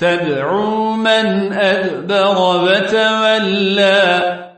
تدعو من أدبر وتولى.